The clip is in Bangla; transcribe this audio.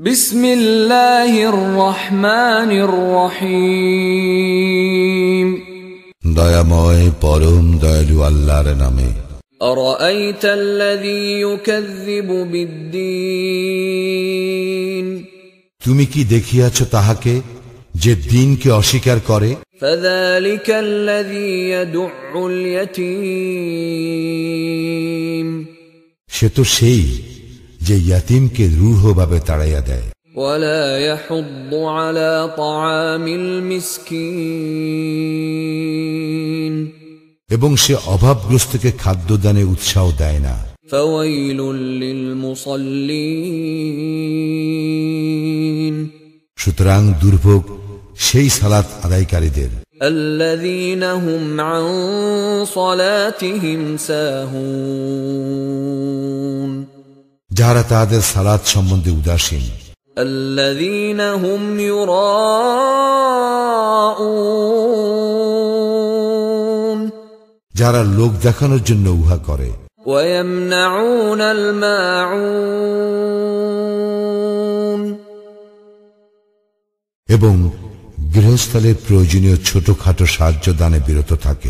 بسم الله الرحمن الرحيم দয়াময় পরম দয়ালু আল্লাহর নামে أرأيت الذي يكذب بالدين তুমি কি দেখিয়াছ তাহাকে যে দিনকে অস্বীকার করে فذلك الذي يدع اليتيم সে তো সেই যে ইয়াতিমকে রূঢ়ভাবে তাড়াইয়া দেয় ولا يحض على طعام المسكين এবং সে অভাবগ্রস্তকে খাদ্যদানে উৎসাহ দেয় না فويل للمصلين সুতরাং দুর্ভোগ সেই সালাত আদায়কারীদের الذين هم عن صلاتهم ساهون যাহারা তাহাদের সালাত সম্বন্ধে উদাসীন الذين هم يراءون যারা লোক দেখানোর জন্য উহা করে ويمنعون الماعون এবং গৃহস্থলের প্রয়োজনীয় ছোটখাটো সাহায্য দানে বিরত থাকে